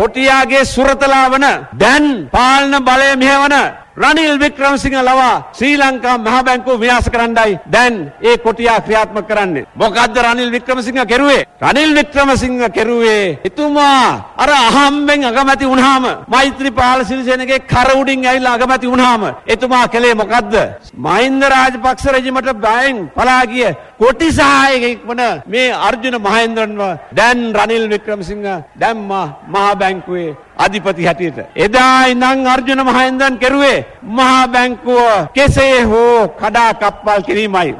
කොටියාගේ සුරතලා වන දැන් පාලන බලය මෙහෙවන රනිල් වික්‍රමසිංහ ලවා ශ්‍රී ලංකා මහ බැංකුව විනාශ කරන්නයි දැන් ඒ කොටියා ක්‍රියාත්මක කරන්නේ. මොකද්ද රනිල් වික්‍රමසිංහ කෙරුවේ? රනිල් වික්‍රමසිංහ කෙරුවේ එතුමා අර අහම්බෙන් අගමැති වුණාම මෛත්‍රීපාල සිරිසේනගේ කර උඩින් ඇවිල්ලා අගමැති වුණාම එතුමා කළේ මොකද්ද? මහින්ද රාජපක්ෂ රජමට බයෙන් පලා ගිය කොටි සහායකෙක් වන මේ අර්ජුන මහේන්ද්‍රන්ව දැන් රනිල් වික්‍රමසිංහ දැම්මා මහ බැංකුවේ අධිපති හැටියට. එදා ඉඳන් අර්ජුන මහේන්ද්‍රන් කෙරුවේ මහා බැංකුව කෙසේ හෝ කඩා කප්පල් කිරීමයි.